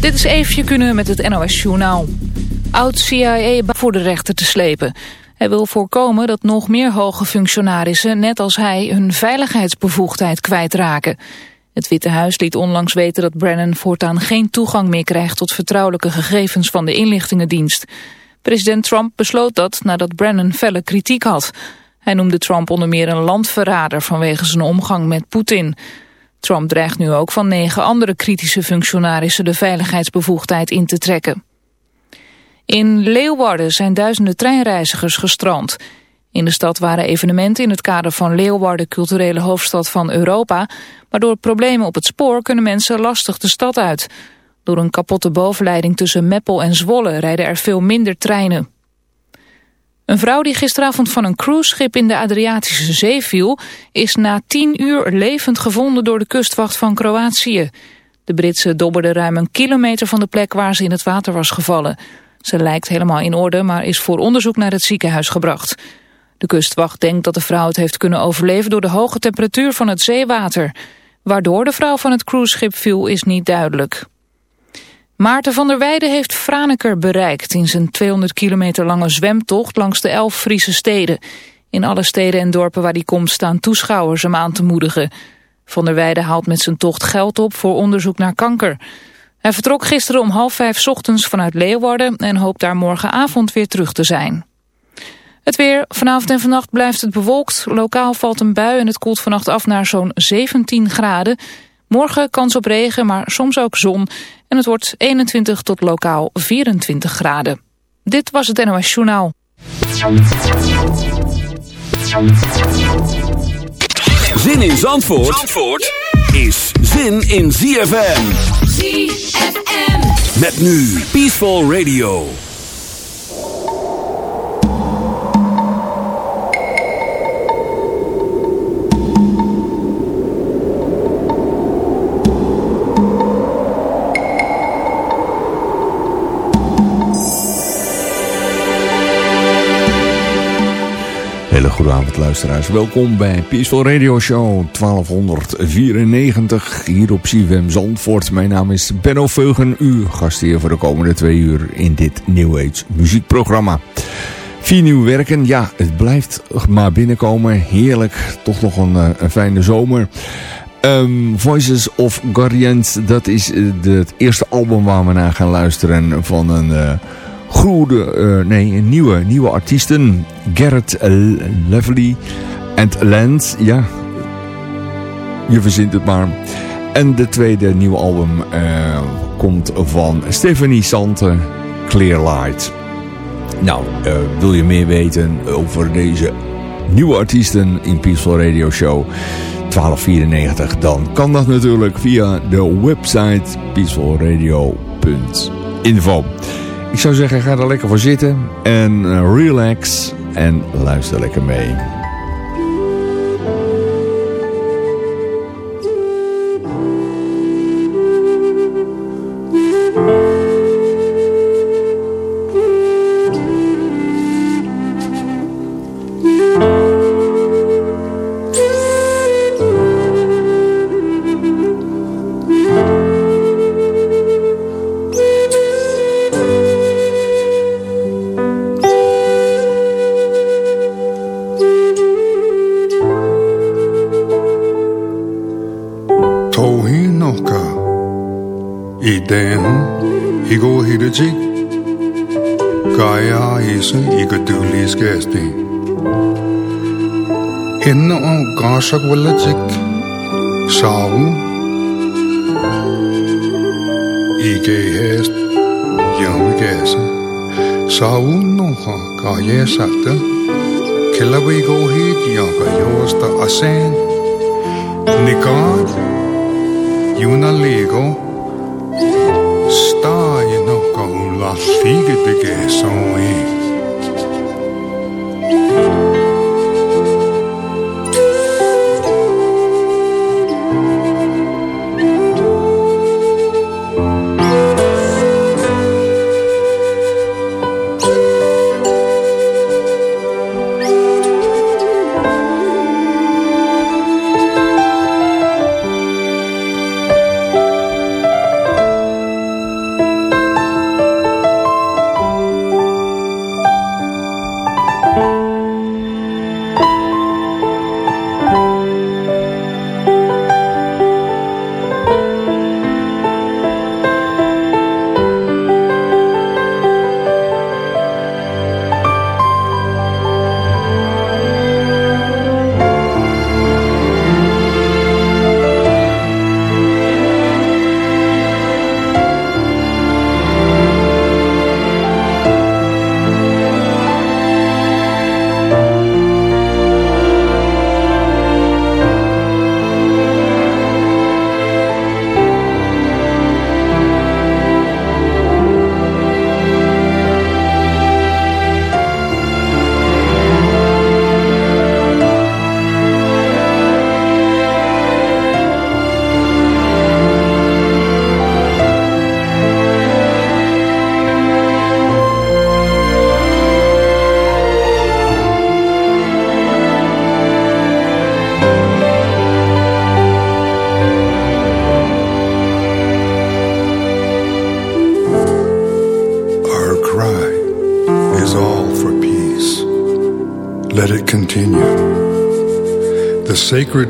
Dit is Eefje Kunnen met het NOS Journaal. Oud-CIA voor de rechter te slepen. Hij wil voorkomen dat nog meer hoge functionarissen, net als hij, hun veiligheidsbevoegdheid kwijtraken. Het Witte Huis liet onlangs weten dat Brennan voortaan geen toegang meer krijgt tot vertrouwelijke gegevens van de inlichtingendienst. President Trump besloot dat nadat Brennan felle kritiek had. Hij noemde Trump onder meer een landverrader vanwege zijn omgang met Poetin. Trump dreigt nu ook van negen andere kritische functionarissen de veiligheidsbevoegdheid in te trekken. In Leeuwarden zijn duizenden treinreizigers gestrand. In de stad waren evenementen in het kader van Leeuwarden culturele hoofdstad van Europa, maar door problemen op het spoor kunnen mensen lastig de stad uit. Door een kapotte bovenleiding tussen Meppel en Zwolle rijden er veel minder treinen. Een vrouw die gisteravond van een cruiseschip in de Adriatische Zee viel... is na tien uur levend gevonden door de kustwacht van Kroatië. De Britse dobberde ruim een kilometer van de plek waar ze in het water was gevallen. Ze lijkt helemaal in orde, maar is voor onderzoek naar het ziekenhuis gebracht. De kustwacht denkt dat de vrouw het heeft kunnen overleven... door de hoge temperatuur van het zeewater. Waardoor de vrouw van het cruiseschip viel is niet duidelijk. Maarten van der Weijden heeft Franeker bereikt... in zijn 200 kilometer lange zwemtocht langs de elf Friese steden. In alle steden en dorpen waar hij komt staan toeschouwers hem aan te moedigen. Van der Weijden haalt met zijn tocht geld op voor onderzoek naar kanker. Hij vertrok gisteren om half vijf ochtends vanuit Leeuwarden... en hoopt daar morgenavond weer terug te zijn. Het weer. Vanavond en vannacht blijft het bewolkt. Lokaal valt een bui en het koelt vannacht af naar zo'n 17 graden. Morgen kans op regen, maar soms ook zon. En het wordt 21 tot lokaal 24 graden. Dit was het NOS Journaal. Zin in Zandvoort, Zandvoort is zin in ZFM. ZFM. Met nu Peaceful Radio. Hele goede avond luisteraars. Welkom bij Peaceful Radio Show 1294 hier op CWM Zandvoort. Mijn naam is Benno Veugen, uw gast hier voor de komende twee uur in dit New Age muziekprogramma. Vier nieuwe werken, ja het blijft maar binnenkomen. Heerlijk, toch nog een, eh, fijne zomer. Um, Voices of Guardians, dat is de, het eerste album waar we naar gaan luisteren van een... Uh, goede, uh, nee, nieuwe, nieuwe artiesten. Garrett Lovely en Lance, ja, je verzint het maar. En de tweede nieuwe album uh, komt van Stephanie Sante, Clear Light. Nou, uh, wil je meer weten over deze nieuwe artiesten in Peaceful Radio Show 1294, dan kan dat natuurlijk via de website peacefulradio.info. Ik zou zeggen, ga er lekker voor zitten en uh, relax en luister lekker mee. PTSD. Ende og gashak wala chik. Savu ike hest yawi gasa savu noha ka yesakta kilawi go hit yaka yosta asen nikad yuna lego stai noka ulalli gede gesa sacred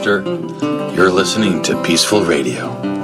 Jeff Oster. You're listening to Peaceful Radio.